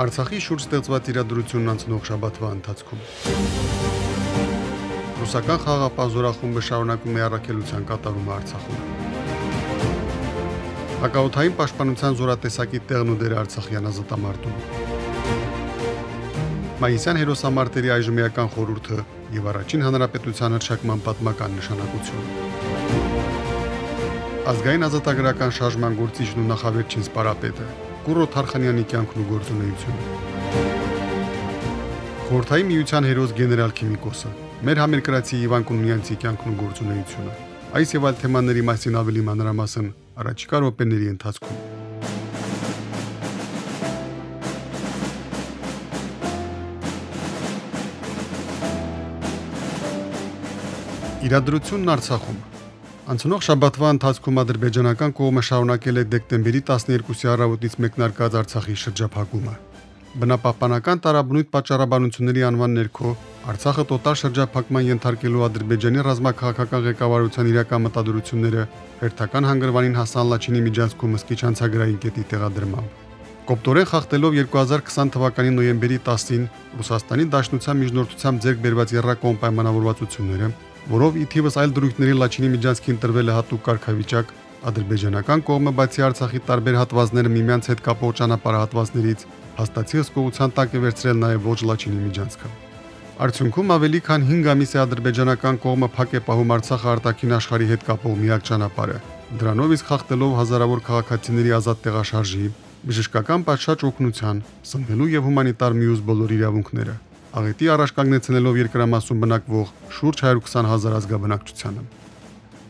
Արցախի շուրջ ստեղծված իրադրությունն անցնող շաբաթվա ընթացքում։ Ռուսական խաղապահ զորախումբը շարունակում է առաքելության կատարումը Արցախում։ Հակաօթային պաշտպանության զորատեսակի տեղն ու դերը Արցախյան ազատամարտում։ Մայիսյան հերոսամարտերի այժմեական խորհուրդը եւ առաջին հանրապետության հրճակման պատմական նշանակություն։ Ազգային ազատագրական շարժման գործիչն ու նախավերջին սպարապետը Կուրո Թարխանյանի կյանքն ու գործունեությունը։ Խորթայի միության հերոս գեներալ քիմիկոսը մեր համերկրացի Իվան Կունյանցի կյանքն ու գործունեությունը։ Այս եւ այլ թեմաների մասին ավելի մանրամասն առաջիկա րոպեների ընթացքում։ Իրադրությունն Արցախում Անցնող շաբաթվա ընթացքում ադրբեջանական կողմը շարունակել է դեկտեմբերի 12-ի առավոտից մեկնարկած Արցախի շրջափակումը։ Բնապահպանական տարաբնույթ պատճառաբանությունների անվան ներքո Արցախը տոտալ շրջափակման ենթարկելու Ադրբեջանի ռազմաքաղաքական ղեկավարության իրական մտադրությունները հերթական հանգրվանին հասան Լաչինի միջանցքում ըսկիչ անցագրային կետի տեղադրմամբ։ Կոպտորեն խախտելով 2020 թվականի նոյեմբերի 10-ին Ռուսաստանի Դաշնության միջնորդությամբ ձեռք բերված երրակոմ պայմանավորվածությունները որով ի թիվս այլ դրույթների Լաչինի միջանցքին տրվել է հատուկ կարգավիճակ, ադրբեջանական կողմը բացի Արցախի տարբեր հատվածները միմյանց հետ կապող ճանապարհահատվածներից հաստատի հսկողության տակ է վերցրել նաև ոչ Լաչինի միջանցքը։ Արդյունքում ավելի քան 5 ամիս է ադրբեջանական կողմը փակ է պահում Արցախը արտաքին աշխարհի հետ կապող միակ ճանապարհը։ Դրանով իսկ խախտելով հազարավոր քաղաքացիների ազատ տեղաշարժի, բժշկական պատշաճ օգնության, սնվելու եւ հումանիտար միուս բոլոր իրավունքները աղետի առաջ կանգնեցնելով երկրամասում բնակվող շուրջ 120 հազար ազգաբնակչությանը։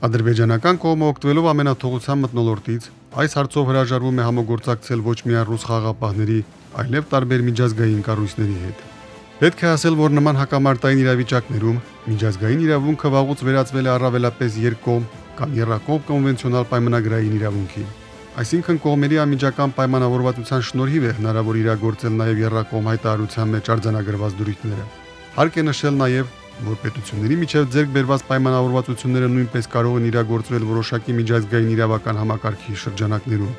Ադրբեջանական կողմը օգտվելով ամենաթողության մտնոլորտից այս հարցով հրաժարվում է համագործակցել ոչ միայն ռուս խաղապահների, այլև տարբեր միջազգային կառույցների հետ։ Պետք է ասել, որ նման հակամարտային իրավիճակներում միջազգային իրավունքը վաղուց վերածվել է առավելապես երկկողմ կամ երրակողմ կոնվենցիոնալ պայմանագրային իրավունքի։ Այսինքն կողմերի ամիջական պայմանավորվածության շնորհիվ է հնարավոր իրագործել նաև երրակողմ հայտարարության մեջ արձանագրված դրույթները։ Հարկ է նշել նաև, որ պետությունների միջև ձեռք բերված պայմանավորվածությունները նույնպես կարող են իրագործվել որոշակի միջազգային իրավական համակարգի շրջանակներում։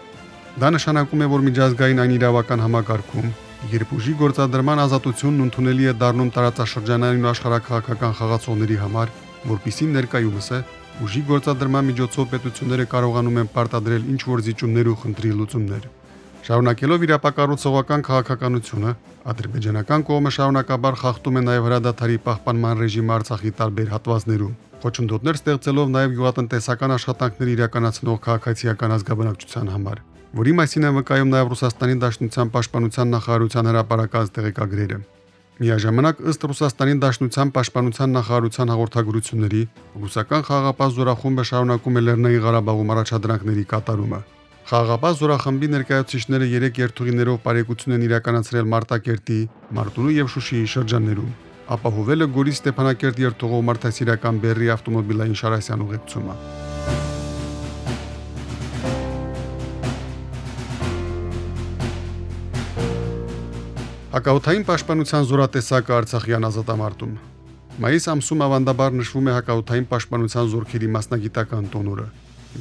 Դա նշանակում է, որ միջազգային այն իրավական համակարգում, երբ ուժի գործադրման ազատությունն ընդունելի է դառնում տարածաշրջանային ու աշխարհակաղակական խաղացողների համար, որpիսի ներկայումս է ուժի գործադրման միջոցով պետությունները կարողանում են պարտադրել ինչ որ զիջումներ ու խնդրի լուծումներ։ Շարունակելով իր ապակառուցողական քաղաքականությունը, ադրբեջանական կողմը շարունակաբար խախտում է նաև հրադադարի պահպանման ռեժիմը Արցախի տարբեր հատվածներում, խոչընդոտներ ստեղծելով նաև յուղատնտեսական աշխատանքներ իրականացնող քաղաքացիական ազգաբնակչության համար, որի մասին է վկայում նաև Ռուսաստանի Դաշնության պաշտպանության նախարարության հրապարակած տեղեկագրերը։ Միաժամանակ ըստ Ռուսաստանի Դաշնության պաշտպանության նախարարության հաղորդագրությունների, ռուսական խաղաղապահ զորախումբը շարունակում է Լեռնային Ղարաբաղում առաջադրանքների կատարումը։ Խաղաղապահ զորախմբի ներկայացուցիչները 3 երթուղիներով բարեկեցություն են իրականացրել Մարտակերտի, Մարտունու եւ Շուշիի շրջաններում։ Ապահովել է Գորի Ստեփանակերտ երթուղով մարդասիրական բեռի ավտոմոբիլային շարասյան ուղեկցումը։ Հակաօթային պաշտպանության զորատեսակը Արցախյան ազատամարտում։ Մայիս ամսում ավանդաբար նշվում է հակաօթային պաշտպանության զորքերի մասնագիտական տոնորը։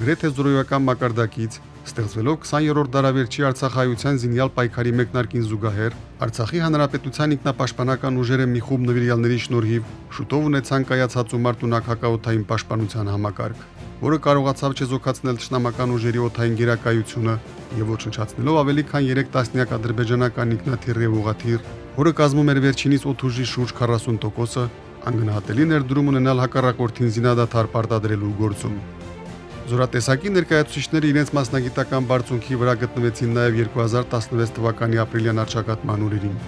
Գրեթե զորոյական մակարդակից ստեղծվելով 20-րդ դարավերջի Արցախայության զինյալ պայքարի մեկնարկին զուգահեռ Արցախի հանրապետության ինքնապաշտպանական ուժերը մի խումբ նվիրյալների շնորհիվ շուտով ունեցան կայացած ու մարտունակ հակաօթային պաշտպանության համակարգ, որը կարողացավ չեզոքացնել ճշնամական ուժերի օթային գերակայությունը եւ ոչնչացնելով ավելի քան 3 տասնյակ ադրբեջանական ինքնաթիռ եւ ուղաթիռ, որը կազմում էր վերջինիս օթուժի շուրջ 40%-ը, անգնահատելի ներդրում ունենալ հակառակորդին զինադադար պարտադրելու գործում։ Զորատեսակի ներկայացուցիչները իրենց մասնագիտական բարձունքի վրա գտնվեցին նաև 2016 թվականի ապրիլյան արճակատման օրերին։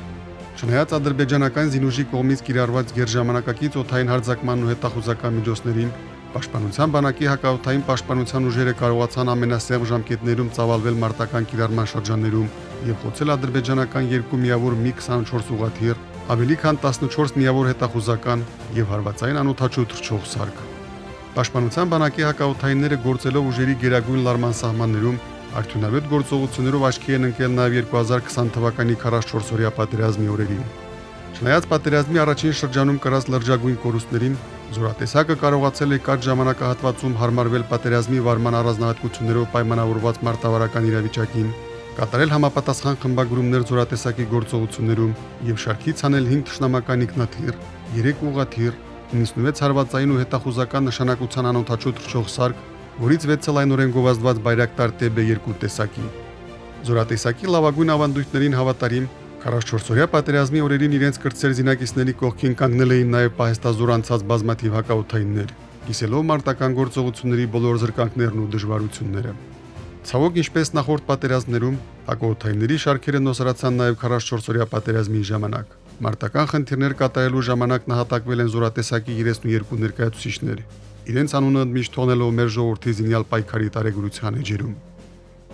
Չնայած ադրբեջանական զինուժի կողմից կիրառված գերժամանակակից օթային հարձակման ու հետախուզական միջոցներին Պաշտպանության բանակի հակաօթային պաշտպանության ուժերը կարողացան ամենասև ժամկետներում ծավալվել մարտական կիրառման շրջաններում եւ խոցել ադրբեջանական երկու միավոր MiG-24 ուղաթիռ, ավելի քան 14 միավոր հետախուզական եւ հարվածային անօթաչու թռչող սարք։ Պաշտպանության բանակի հակաօթայինները գործելով ուժերի գերագույն լարման սահմաններում արդյունավետ գործողություններով աչքի են ընկել նաև 2020 թվականի 44-օրյա պատերազմի օրերին։ Չնայած պատերազմի առաջին շրջանում կրած լրջագույն կորուստներին, զորատեսակը կարողացել է կարճ ժամանակահատվածում հարմարվել պատերազմի վարման առանձնահատկություններով պայմանավորված մարտավարական իրավիճակին, կատարել համապատասխան խմբագրումներ զորատեսակի գործողություններում եւ շարքից անել 5 թշնամական ինքնաթիռ, 3 ուղաթիռ, 96 հարվածային ու հետախուզական նշանակության անօթաչու թռչող սարք, որից 6-ը լայնորեն գովազդված բայրակտար TB2 տեսակի։ Զորատեսակի լավագույն ավանդույթներին հավատարիմ 44-օրյա պատերազմի օրերին իրենց կրտսեր զինակիցների կողքին կանգնել էին նաև պահեստազոր անցած բազմաթիվ հակաօթայիններ, կիսելով մարտական գործողությունների բոլոր զրկանքներն ու դժվարությունները։ Ցավոք ինչպես նախորդ պատերազմներում հակաօթայինների շարքերը նոսրացան նաև 44-օրյա պատերազմի ժամանակ։ Մարտական խնդիրներ կատարելու ժամանակ նահատակվել են զորատեսակի 32 ներկայացուցիչներ, իրենց անունը ընդմիշտ թողնելով մեր ժողովրդի զինյալ պայքարի տարեգրության էջերում։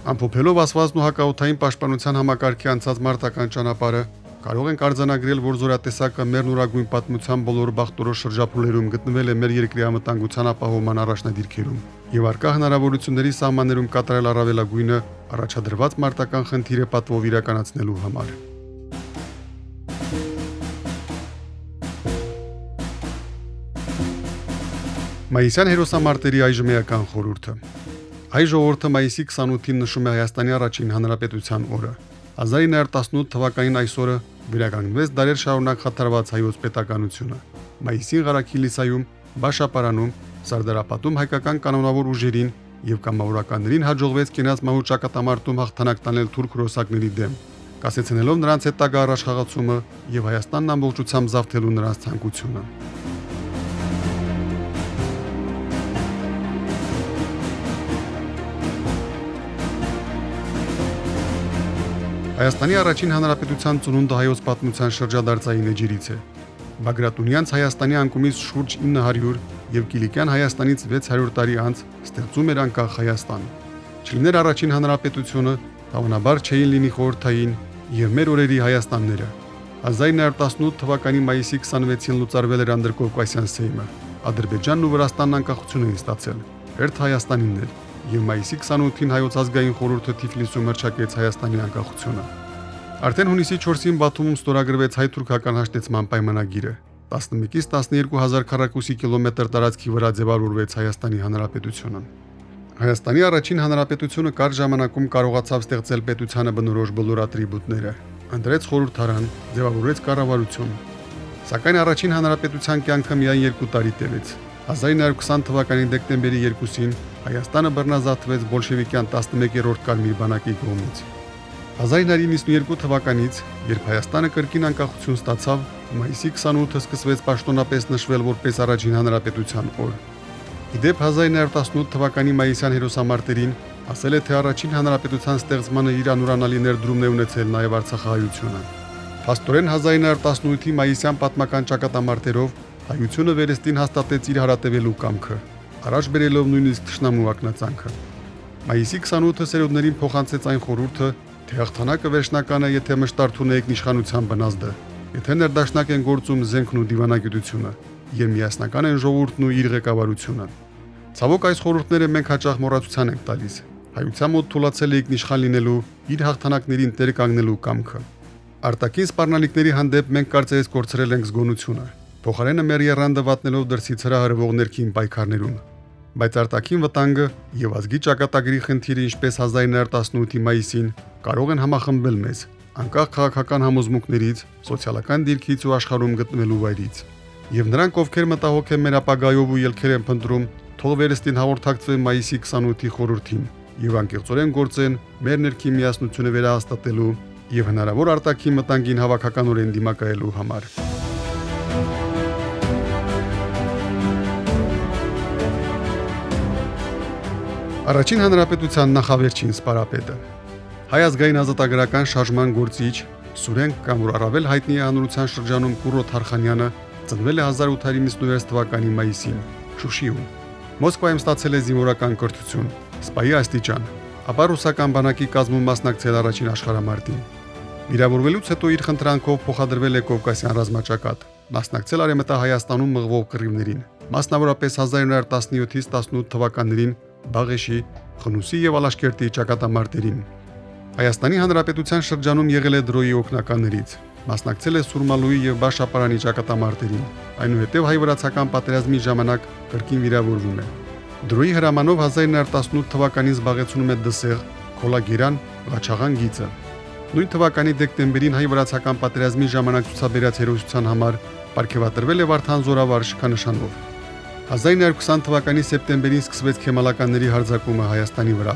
Ամփոփելով ասվածն ու հակաօթային պաշտպանության համակարգի անցած մարտական ճանապարհը, կարող ենք արձանագրել, որ զորատեսակը մեր նորագույն պատմության բոլոր բախտորոշ շրջափուլերում գտնվել է մեր երկրի ամտանգության ապահովման առաջնադիրքերում եւ արկա հնարավորությունների սահմաններում կատարել առավելագույնը առաջադրված մարտական խնդիրը պատվով իրականացնելու համար։ Մայիսյան հերոսամարտերի այժմ էական խորհուրդը Հայ ժողովուրդը մայիսի 28-ին նշում է Հայաստանի առաջին հանրապետության օրը։ 1918 թվականին այսօրը վերականգնվեց դարեր շարունակ խաթարված հայոց պետականությունը։ Մայիսին Ղարաքիլիսայում, Բաշապարանում, Սարդարապատում հայկական կանոնավոր ուժերին եւ կամավորականներին հաջողվեց կենաց մահու ճակատամարտում հաղթանակ տանել թուրք ռոսակների դեմ, կասեցնելով նրանց հետ տագա առաջխաղացումը եւ Հայաստանն ամբողջությամբ զավթելու նրանց ցանկությունը։ Հայաստանի առաջին հանրապետության ծնունդը հայոց պատմության շրջադարձային էջերից է։ Բագրատունյանց Հայաստանի անկումից շուրջ 900 եւ Կիլիկյան Հայաստանից 600 տարի անց ստեղծում էր անկախ Հայաստան։ Չլիներ առաջին հանրապետությունը, հավանաբար չէին լինի խորթային եւ մեր օրերի Հայաստանները։ 1918 թվականի մայիսի 26-ին լուծարվել էր Անդրկովկասյան սեյմը։ Ադրբեջանն ու Վրաստանն անկախություն էին ստացել։ Հերթ Հայաստանինն էր եւ մայիսի 28-ին հայոց ազգային խորհուրդը Թիֆլիսում հրճակեց Հայաստանի անկախությունը։ Արդեն հունիսի 4-ին Բաթումում ստորագրվեց հայ-թուրքական հաշտեցման պայմանագիրը։ 11-ից 12000 քառակուսի կիլոմետր տարածքի վրա ձևավորվեց Հայաստանի Հանրապետությունը։ Հայաստանի առաջին հանրապետությունը կար ժամանակում կարողացավ ստեղծել պետությանը բնորոշ բոլոր ատրիբուտները։ Ընտրեց խորհրդարան, ձևավորեց կառավարություն։ Սակայն առաջին հանրապետության կյանքը միայն 2 տարի տևեց։ 1920 թվականի դեկտեմբերի 2-ին Հայաստանը բռնազավթվեց բոլշևիկյան 11-րդ կարմիր բանակի կողմից։ 1992 թվականից, երբ Հայաստանը կրկին անկախություն ստացավ, մայիսի 28-ը սկսվեց պաշտոնապես նշվել որպես առաջին հանրապետության օր։ Իդեպ 1918 թվականի մայիսյան հերոսամարտերին ասել է, թե առաջին հանրապետության ստեղծմանը իր անուրանալի ներդրումն է ունեցել նաև Արցախահայությունը։ Փաստորեն 1918-ի մայիսյան պատմական ճակատամարտերով հայությունը վերստին հաստատեց իր հարատևելու կամքը, առաջ բերելով նույնիսկ ճշնամու ակնածանքը։ Մայիսի 28-ը սերունդներին փոխանցեց այն խորհուրդը, թե հաղթանակը վերջնական է, եթե մշտարթուն եք իշխանության բնազդը, եթե ներդաշնակ են գործում զենքն ու դիվանագիտությունը, եւ միասնական են ժողովուրդն ու իր ղեկավարությունը։ Ցավոք այս խորհուրդները մենք հաճախ մոռացության ենք տալիս։ Հայության մոտ թույլաtsել է ինքնիշխան լինելու, իր հաղթանակներին տեր կանգնելու կամքը։ Արտակին սպառնալիքների հանդեպ մենք կարծես կորցրել ենք զգոնությունը փոխարենը մեր երանդը վատնելով դրսից հրահրվող ներքին պայքարներում։ Բայց արտաքին վտանգը եւ ազգի ճակատագրի խնդիրը ինչպես 1918-ի մայիսին կարող են համախմբել մեզ անկախ քաղաքական համոզմունքներից, սոցիալական դիրքից ու աշխարհում գտնվելու վայրից։ Եվ նրանք, ովքեր մտահոգ են մեր ապագայով ու ելքեր են փնտրում, թող վերստին հաղորդակցվեն մայիսի 28-ի խորհրդին եւ անկեղծորեն գործեն մեր ներքին միասնությունը վերահաստատելու եւ հնարավոր արտաքին մտանգին հավաքականորեն դիմակայելու համար։ Առաջին հանրապետության նախավերջին սպարապետը Հայ ազգային ազատագրական շարժման գործիչ Սուրեն կամ որ առավել հայտնի է հանրության շրջանում Կուրո Թարխանյանը ծնվել է 1896 թվականի մայիսին Շուշիում։ Մոսկվայում ստացել է զինվորական կրթություն, սպայի աստիճան։ ապա ռուսական բանակի կազմում մասնակցել առաջին աշխարհամարտին։ Վիրավորվելուց հետո իր խնդրանքով փոխադրվել է Կովկասյան ռազմաճակատ, մասնակցել Արեմտահայաստանում մղվող կռիվներին, մասնավորապես 1917-ից 18 թվականներին Բաղեշի, Խնուսի եւ Ալաշկերտի ճակատամարտերին։ Հայաստանի Հանրապետության շրջանում եղել է դրոյի օկնականներից, մասնակցել է Սուրմալուի եւ Բաշապարանի ճակատամարտերին։ Այնուհետև հայ-վրացական պատերազմի ժամանակ կրկին վիրավորվում է։ Դրոյի հրամանով 1918 թվականին զբաղեցնում է Դսեղ, Քոլագիրան, Ղաչաղան գիծը։ Նույն թվականի դեկտեմբերին հայ-վրացական պատերազմի ժամանակ ցուցաբերած հերոսության համար ապարգևատրվել է Վարդան Զորավար շքանշանով։ 1920 թվականի սեպտեմբերին սկսվեց քեմալականների հարձակումը Հայաստանի վրա։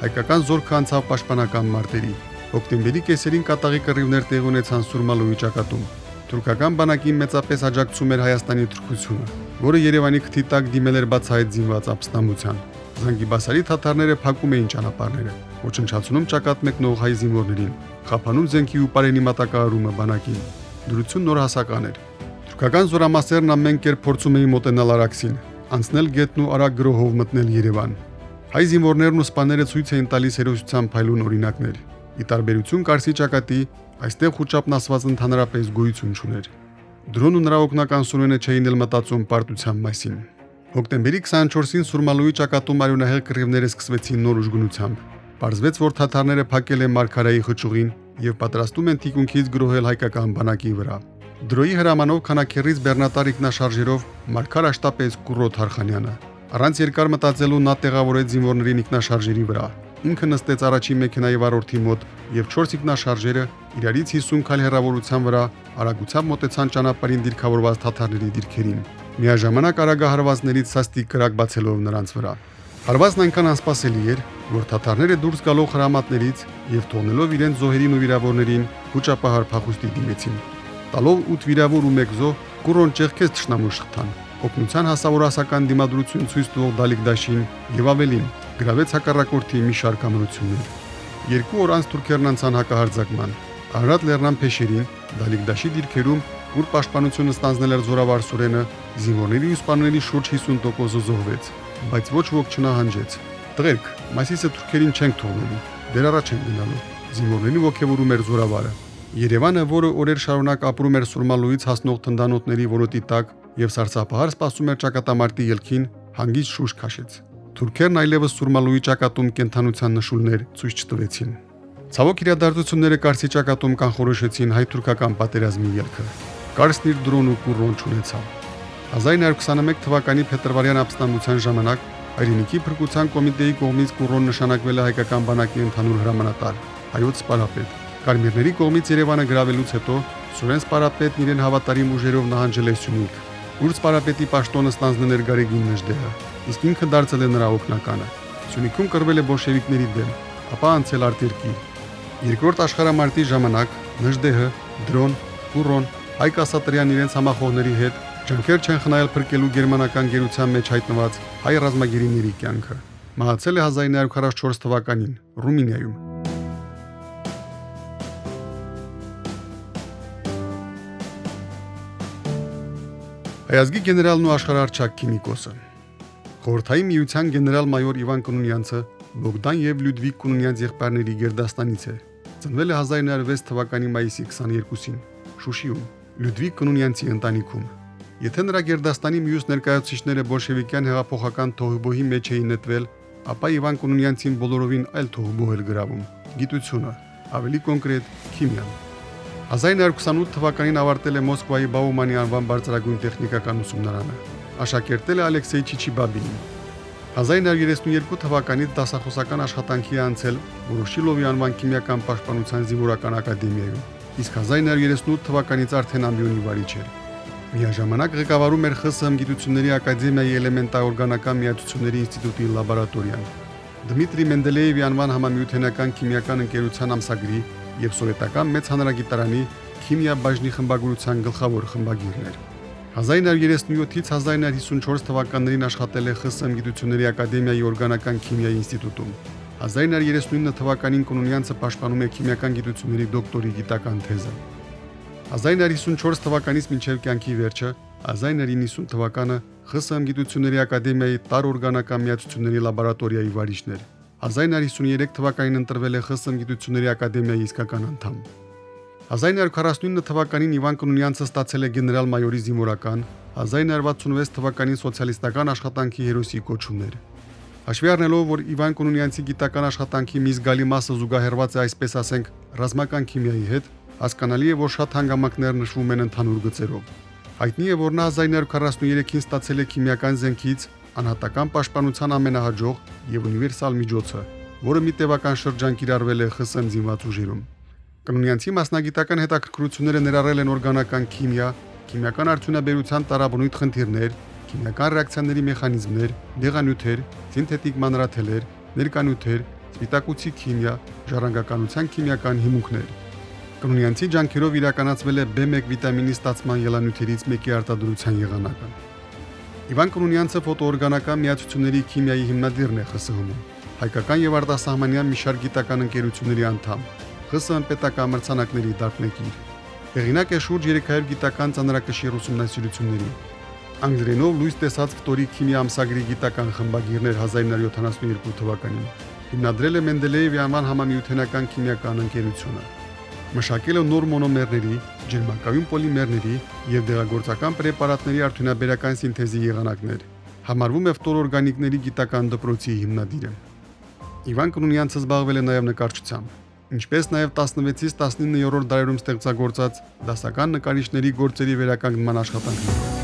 Հայկական զորքը անցավ պաշտպանական մարտերի։ Հոկտեմբերի կեսերին կատաղի կռիվներ տեղ ունեցան Սուրմալուի ճակատում։ Թուրքական բանակին մեծապես աջակցում էր Հայաստանի թուրքությունը, որը Երևանի քթի տակ դիմել էր բացահայտ զինված ապստամբության։ Զանգիբասարի թաթարները փակում էին ճանապարհները, ոչնչացնում ճակատ մեկնող հայ զինվորներին, խափանում զենքի ու պարենի մատակարարումը բանակին։ Դրություն նոր հասական էր։ Թուրքական զորամասերն ամեն կերպ փորձում էին մոտենալ Արաքսին, անցնել գետն ու արագ գրոհով մտնել Երևան։ Հայ զինվորներն ու սպաները ցույց էին տալիս հերոսության փայլուն օրինակներ։ Ի տարբերություն Կարսի ճակատի, Այստեղ խոճապն ասված ընդհանրապես գոյություն չուներ։ Դրոնը նրա օգնական սուրենը չէին էլ մտածում պարտության մասին։ Հոկտեմբերի 24-ին Սուրմալուի ճակատում արյունահեղ կռիվները սկսվեցին նոր ուժգնությամբ։ Պարզվեց, որ թաթարները փակել են Մարկարայի խճուղին եւ պատրաստում են թիկունքից գրոհել հայկական բանակի վրա։ Դրոյի հրամանով քանակերից բեռնատար ինքնաշարժերով Մարկար աշտապեց Կուրոտ Հարխանյանը։ Առանց երկար մտածելու նա տեղավորեց զինվորներին ինքնաշարժերի վրա ինքը նստեց առաջին մեքենայի վարորդի մոտ եւ 4 ինքնաշարժերը իրարից 50 քայլ հեռավորության վրա արագությամբ մոտեցան ճանապարհին դիրքավորված թաթարների դիրքերին։ Միաժամանակ արագահարվածներից սաստիկ կրակ բացելով նրանց վրա։ Հարվածն այնքան անսպասելի էր, որ թաթարները դուրս գալով հրամատներից եւ թողնելով իրենց զոհերին ու վիրավորներին հուճապահար փախուստի դիմեցին։ Տալով 8 վիրավոր ու 1 զոհ կուրոն ճեղքեց ճշնամու շղթան։ Օգնության հասարակական դիմադրություն ցույց տվող Դալիկդաշին եւ ավելին գրավեց հակառակորդի մի շարք ամրություններ։ Երկու օր անց թուրքերն անցան հակահարձակման։ Արարատ Լեռնան փեշերին Դալիկդաշի դիրքերում, որ պաշտպանությունը ստանձնել էր Զորավար Սուրենը, զինվորների ու սպաների շուրջ 50%-ը զոհվեց, բայց ոչ ոք չնահանջեց։ Տղերք, մասիսը թուրքերին չենք թողնելու, դեր առաջ են գնալու։ Զինվորներին ողջևորում էր Զորավարը։ Երևանը, որը օրեր շարունակ ապրում էր Սուրմալուից հասնող թնդանոթների որոտի տակ եւ սարսափահար սպասում էր ճակատամարտի ելքին, հանգիստ շուշ քաշեց։ Թուրքերն այլևս Սուրմալուի ճակատում կենթանության նշույլներ ցույց չտվեցին։ Ցավոք իրադարձությունները Կարսի ճակատում կանխորոշեցին հայ-թուրքական պատերազմի ելքը։ Կարսն իր դրոն ու կուրոն չունեցավ։ 1921 թվականի փետրվարյան ապստամբության ժամանակ Հայրենիքի փրկության կոմիտեի կողմից կուրոն նշանակվել է հայկական բանակի ընդհանուր հրամանատար հայոց սպարապետ։ Կարմիրների կողմից Երևանը գրավելուց հետո Սուրեն սպարապետն իրեն հավատարիմ ուժերով նահանջել է Սյունիք, ուր սպարապետի պաշտոնը ստանձնել էր Գարեգին Նժդեհը իսկ ինքը դարձել է նրա օգնականը։ Սյունիքում կռվել է բոլշևիկների դեմ, ապա անցել արտերկիր։ Երկրորդ աշխարհամարտի ժամանակ Նժդեհը, Դրոն, Կուրոն, Հայկ Ասատրյան իրենց համախոհների հետ ջանքեր չեն խնայել փրկելու գերմանական գերության մեջ հայտնված հայ ռազմագերիների կյանքը։ Մահացել է 1944 թվականին Ռումինիայում։ Հայազգի գեներալն ու աշխարհարչակ քիմիկոսը Խորհրդային միության գեներալ-մայոր Իվան Կունունյանցը Բոգդան եւ Լյուդվիգ Կունունյանց եղբայրների գերդաստանից է։ Ծնվել է 1906 թվականի մայիսի 22-ին Շուշիում, Լյուդվիգ Կունունյանցի ընտանիքում։ Եթե նրա գերդաստանի մյուս ներկայացուցիչները բոլշևիկյան հեղափոխական թողբոհի մեջ էին նետվել, ապա Իվան Կունունյանցին բոլորովին այլ թողբոհ էր գրավում՝ գիտությունը, ավելի կոնկրետ՝ քիմիան։ 1928 թվականին ավարտել է Մոսկվայի Բաումանի անվան բարձրագույն տեխնիկական ուսումնարանը աշակերտել է Ալեքսեյ Չիչիբաբին։ 1932 թվականից դասախոսական աշխատանքի անցել Որոշիլովի անվան քիմիական պաշտպանության զինվորական ակադեմիայում, իսկ 1938 թվականից արդեն ամբիոնի վարիչ էր։ Միաժամանակ ղեկավարում էր ԽՍՀՄ գիտությունների ակադեմիայի էլեմենտաօրգանական միացությունների ինստիտուտի լաբորատորիան։ Դմիտրի Մենդելեևի անվան համամիութենական քիմիական ընկերության ամսագրի եւ սովետական մեծ հանրագիտարանի քիմիա բաժնի խմբագրության գլխավոր խմբագիրն էր։ 1937-ից 1954 թվականներին աշխատել է ԽՍՀՄ գիտությունների ակադեմիայի օրգանական քիմիայի ինստիտուտում։ 1939 թվականին Կունունյանցը պաշտպանում է քիմիական գիտությունների դոկտորի գիտական թեզը։ 1954 թվականից մինչև կյանքի վերջը 1990 թվականը ԽՍՀՄ գիտությունների ակադեմիայի տար օրգանական միացությունների լաբորատորիայի վարիչն էր։ 1953 թվականին ընտրվել է ԽՍՀՄ գիտությունների ակադեմիայի իսկական անդամ։ 1949 թվականին Իվան Կնունյանցը ստացել է գեներալ-մայորի զինվորական, 1966 թվականին սոցիալիստական աշխատանքի հերոսի կոչումներ։ Հաշվի առնելով, որ Իվան Կունունյանցի գիտական աշխատանքի մի զգալի մասը զուգահեռված է այսպես ասենք ռազմական քիմիայի հետ, հասկանալի է, որ շատ հանգամանքներ նշվում են ընդհանուր գծերով։ Հայտնի է, որ նա 1943-ին ստացել է քիմիական զենքից անհատական պաշտպանության ամենահաջող եւ ունիվերսալ միջոցը, որը մի տևական շրջան կիրառվել է ԽՍՀՄ զինված ուժերում։ Կնունյանցի մասնագիտական հետաքրքրությունները ներառել են օրգանական քիմիա, քիմիական արդյունաբերության տարաբնույթ խնդիրներ, քիմիական ռեակցիաների մեխանիզմներ, դեղանյութեր, սինթետիկ մանրաթելեր, ներկանյութեր, սպիտակուցի քիմիա, ժառանգականության քիմիական հիմունքներ։ Կնունյանցի ջանքերով իրականացվել է B1 վիտամինի ստացման ելանյութերից մեկի արտադրության եղանակը։ Իվան Կնունյանցը ֆոտոօրգանական միացությունների քիմիայի հիմնադիրն է ԽՍՀՄ-ում։ Հայկական եւ արտասահմանյան մի շարք գիտական ընկերությունների անդամ, ԽՍՀՄ պետական մրցանակների դարբնեկիր։ Հեղինակ է շուրջ 300 գիտական ծանրակշիռ ուսումնասիրությունների, Անգլերենով լույս տեսած ֆտորի քիմիա ամսագրի գիտական խմբագիրներ 1972 թվականին։ Հիմնադրել է Մենդելեևի անվան համամիութենական քիմիական ընկերությունը։ Մշակել է նոր մոնոմերների, ջերմակայուն պոլիմերների եւ դեղագործական պրեպարատների արդյունաբերական սինթեզի եղանակներ։ Համարվում է ֆտորօրգանիկների գիտական դպրոցի հիմնադիրը։ Իվան Կնունյանցը զբաղվել է նաև նկարչությամբ ինչպես նաև 16-ից 19-րդ դարերում ստեղծագործած դասական նկարիչների գործերի վերականգնման աշխատանքներով։